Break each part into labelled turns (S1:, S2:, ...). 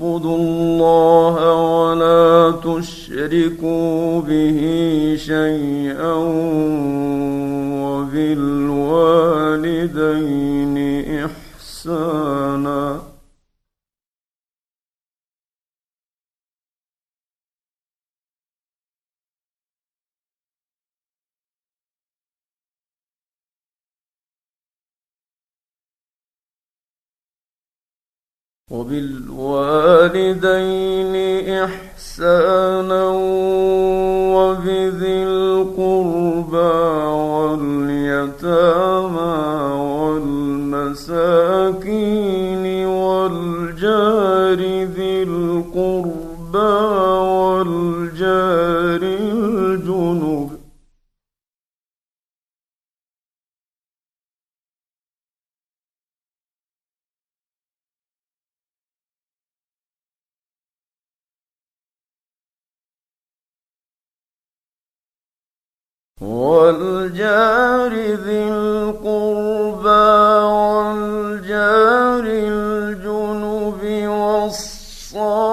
S1: واعبدوا الله ولا تشركوا به شيئا وبالوالدين إحسانا وبالوالدين إحسانا وبذي القربى واليتامى والمساكين والجار ذي القربى والجار ذي القربى والجار الجنب والصاحب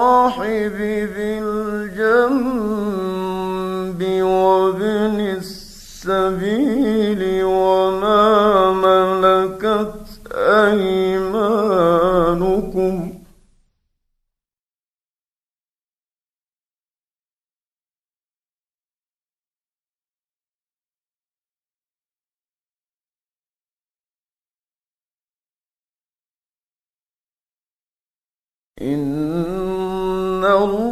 S1: إن الله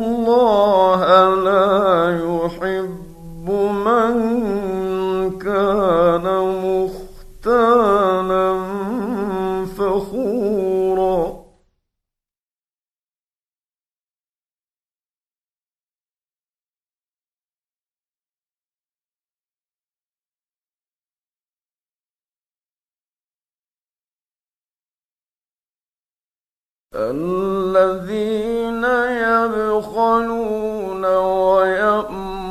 S1: الذين يبخلون ويأمرون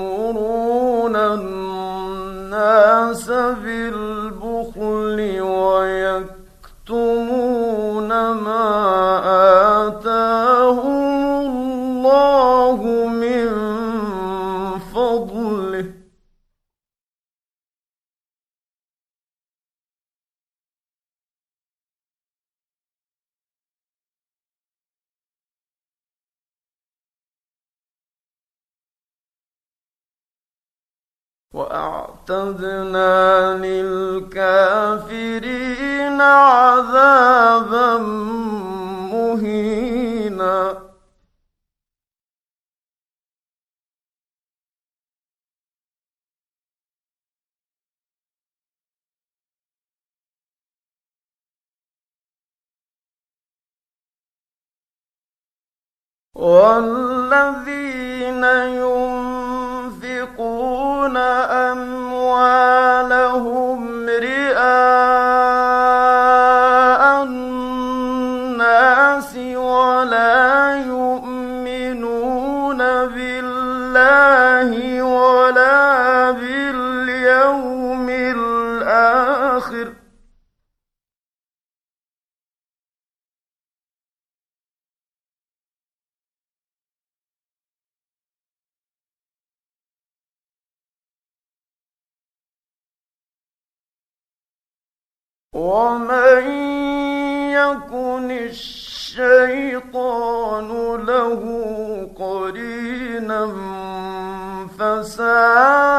S1: الناس بالبخل وأعتدنا للكافرين عذابا مهينا. والذين ينفقون أموالهم رئاء ومن يكن الشيطان له قرينا فساء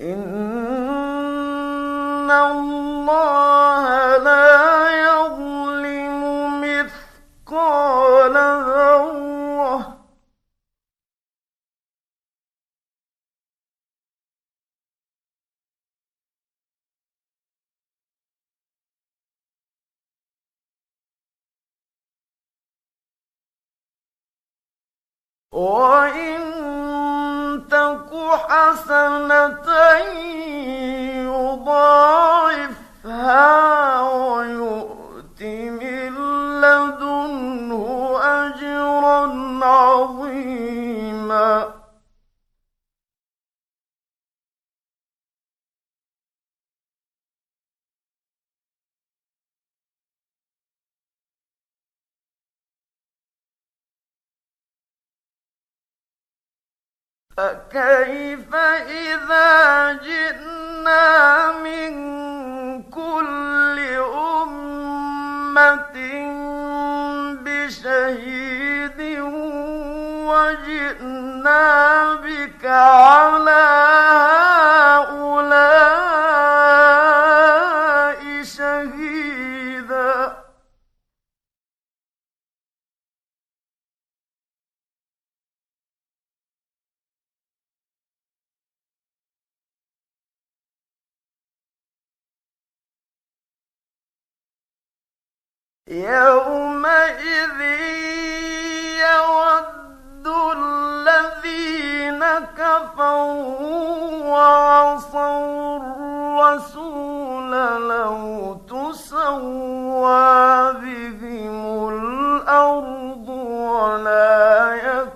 S1: إن الله لا يظلم مثقال ذرة وإن تك حسنة فكيف إذا جئنا من كل أمة بشهيد وجئنا بك على يومئذ يود الذين كفروا وعصوا الرسول لو تسوى بهم الأرض ولا يكتمون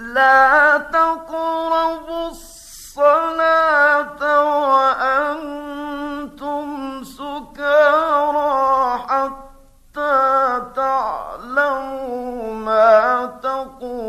S1: لا تقربوا الصلاة وأنتم سكارى حتى تعلموا ما تقولون.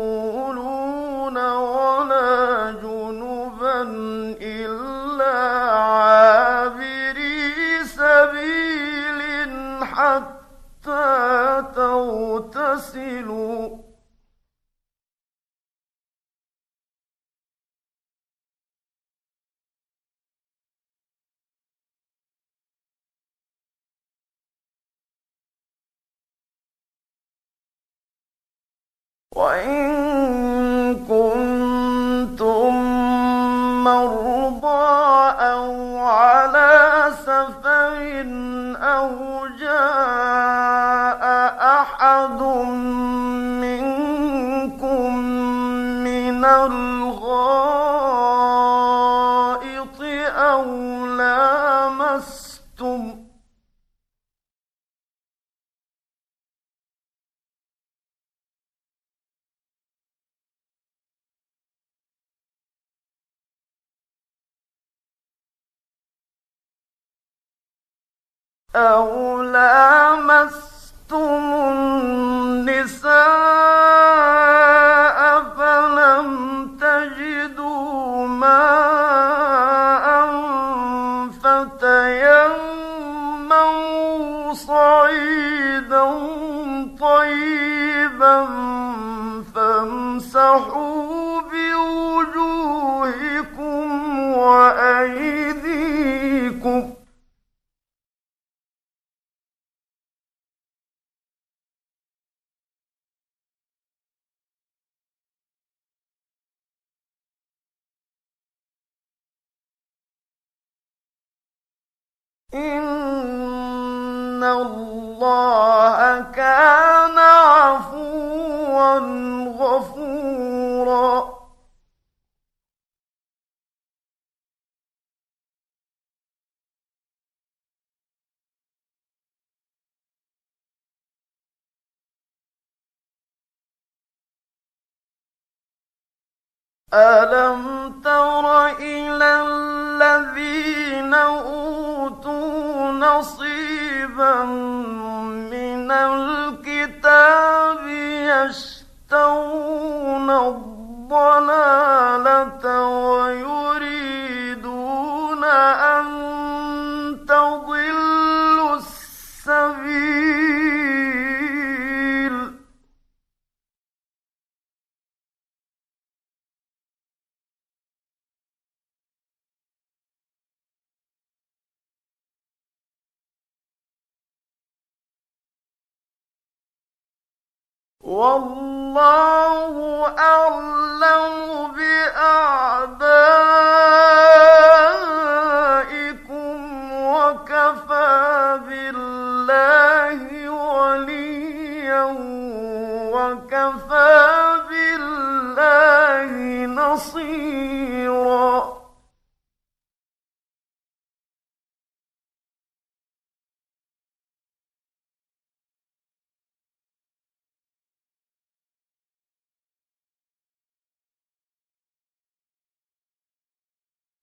S1: أو لامستم إن الله كان عفوا ألم تر إلى الذين أوتوا نصيبا من الكتاب يشترون الضلالة ويريدون أن تضلوا والله أعلم بأعدائكم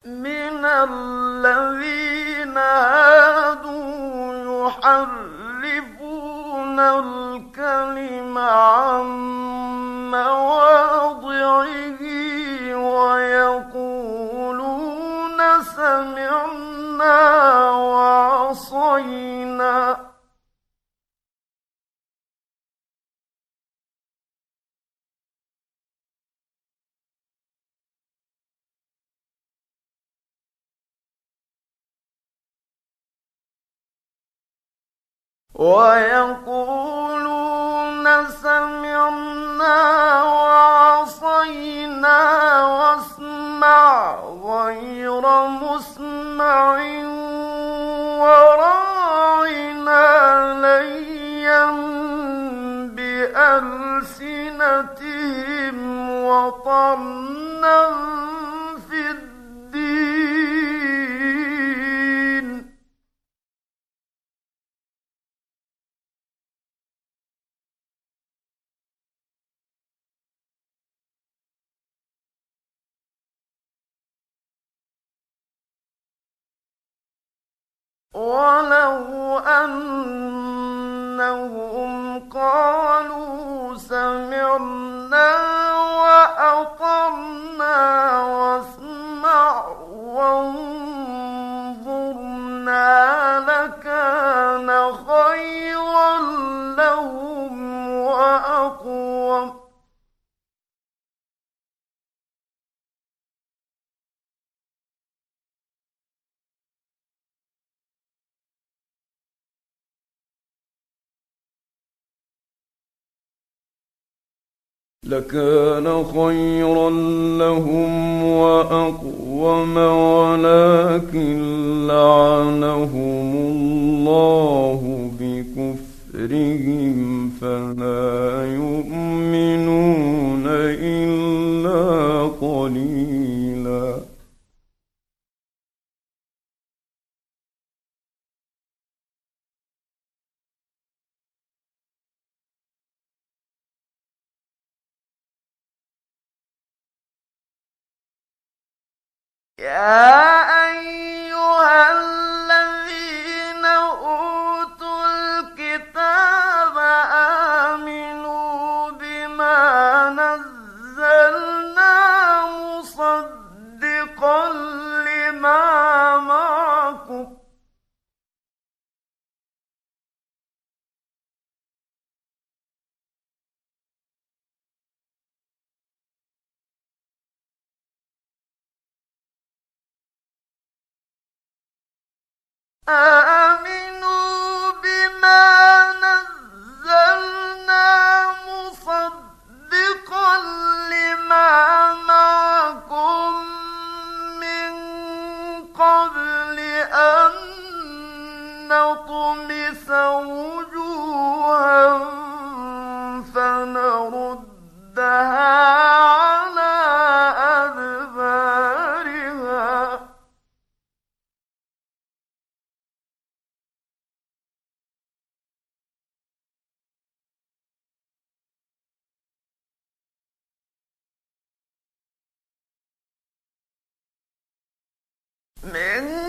S1: من الذين هادوا يحرفون الكلم عن ويقولون سمعنا وعصينا واسمع غير مسمع وراعنا ليا بألسنتهم وطعنا ولو أنهم لكان خيرا لهم وأقوم
S2: ولكن لعنهم الله بكفرهم فلا يؤمنون إلا قليلا.
S1: يا أيها الذين أوتوا الكتاب من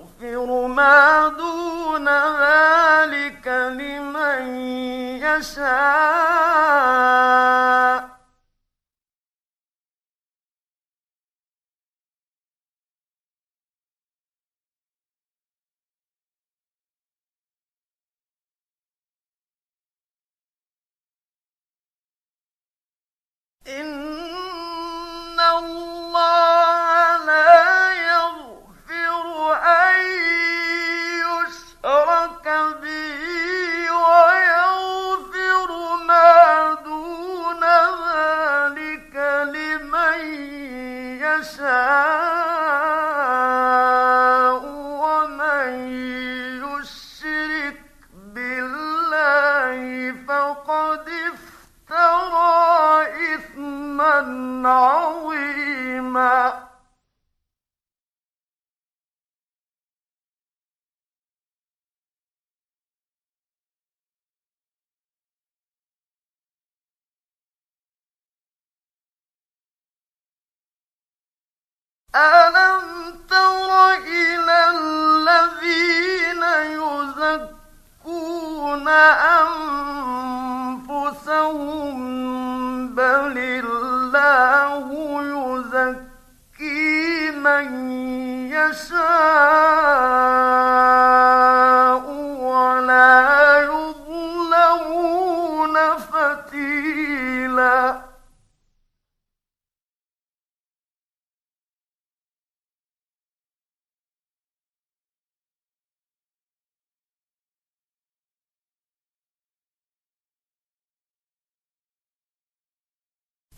S1: ما دون ذلك لمن يشاء. إن الله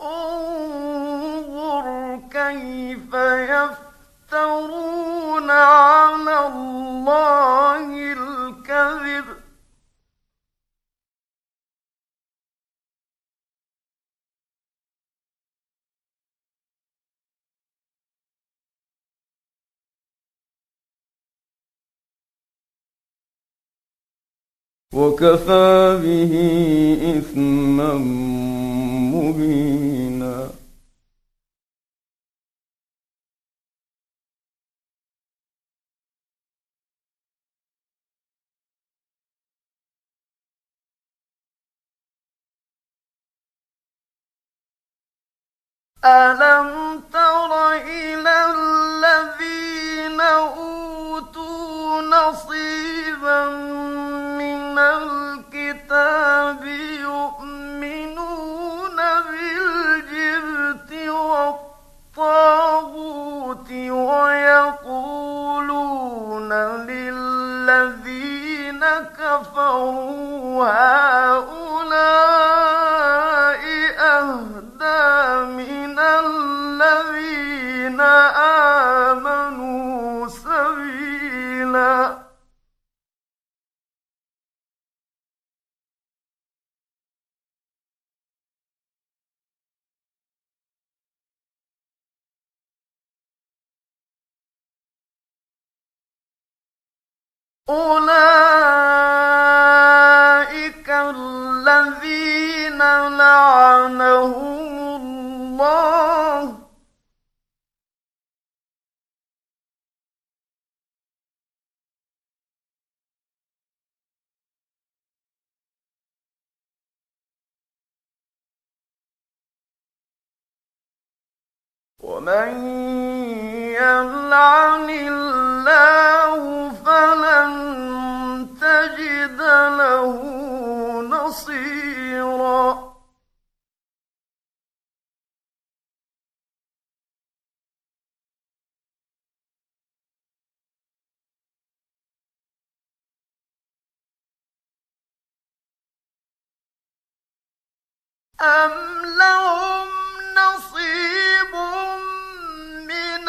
S1: انظر كيف يفترون على الله الكذب.
S2: وكفى به إثما مبينا.
S1: ألم تر إلى الذين أوتوا نصيبا من الكتاب يؤمنون بالجبت والطاغوت ويقولون للذين كفروا هؤلاء أولئك الذين لعنهم الله. ومن يلعن الله فلن تجد له نصيرا. أم لهم نصيب من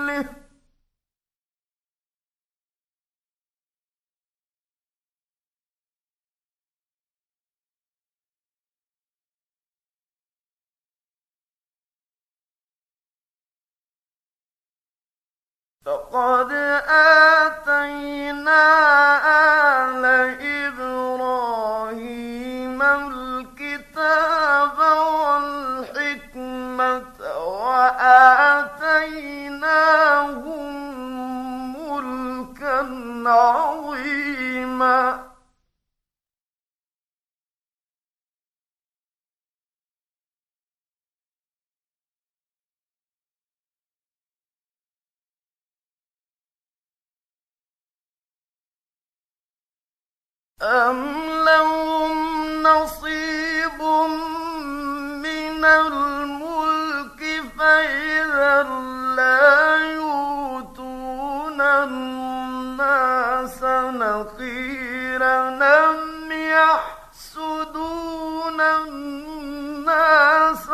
S1: فقد آتينا آل إبراهيم الكتاب والحكمة وآتيناهم ملكا عظيما. أم لهم نصيب من الملك فإذا لا يؤتون الناس أم يحسدون الناس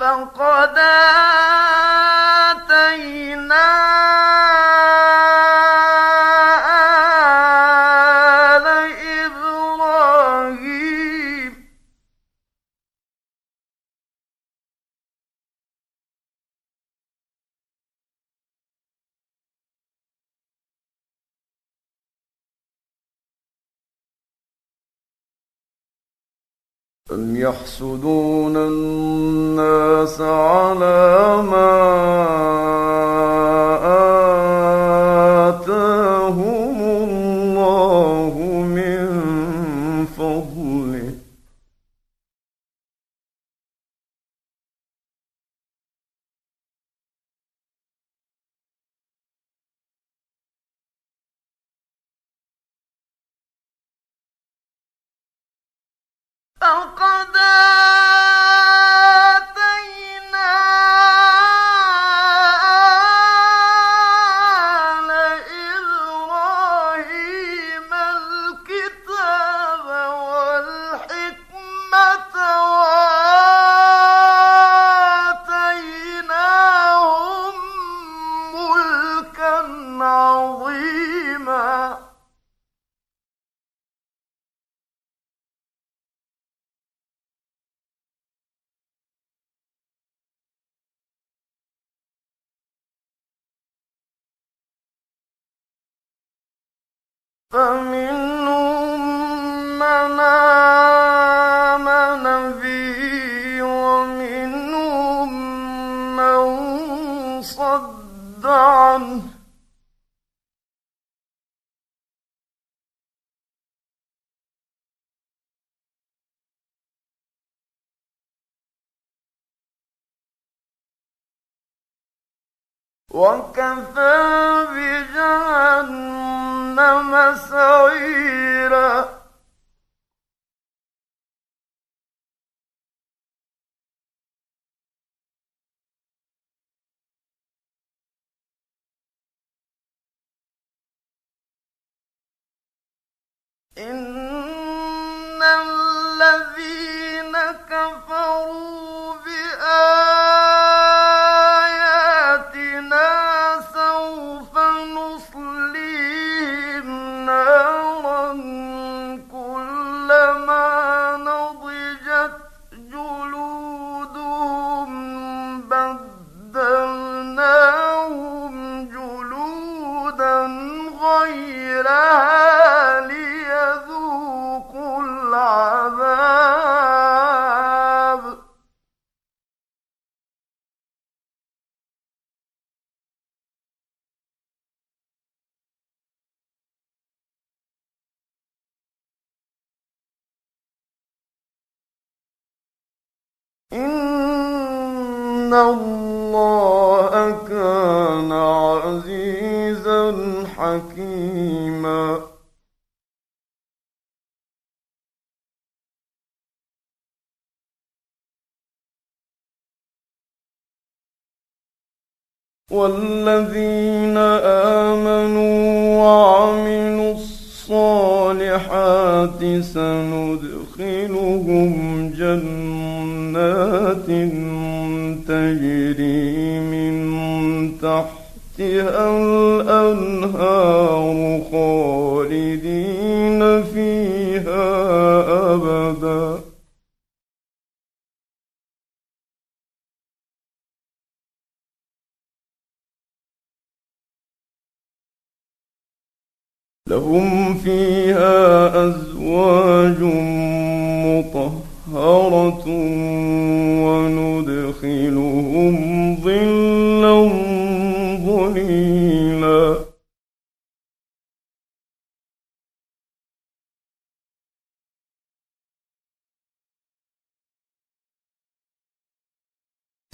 S1: فقد آتينا
S2: أم يحسدون الناس على ما
S1: وكفى بجهنم سعيرا. إن الذين كفروا بآياتنا غيرها والذين آمنوا وعملوا الصالحات سندخلهم جنات تجري من تحتها الأنهار خالدين لهم فيها أزواج مطهرة وندخلهم ظلا ظليلا.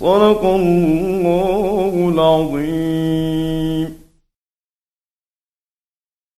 S1: صدق الله العظيم.